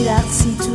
idatzi du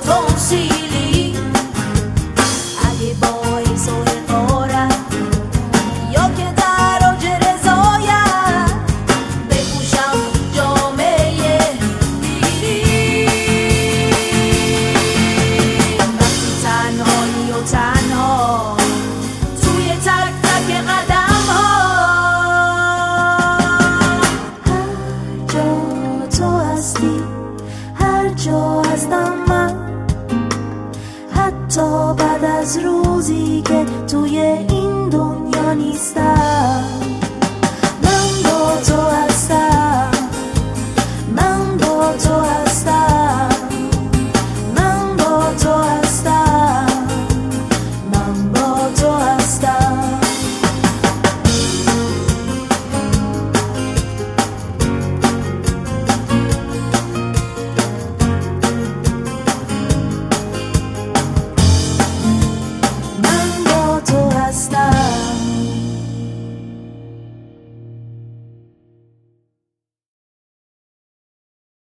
don't see بعد از روزی که توی این دنیا نیستم.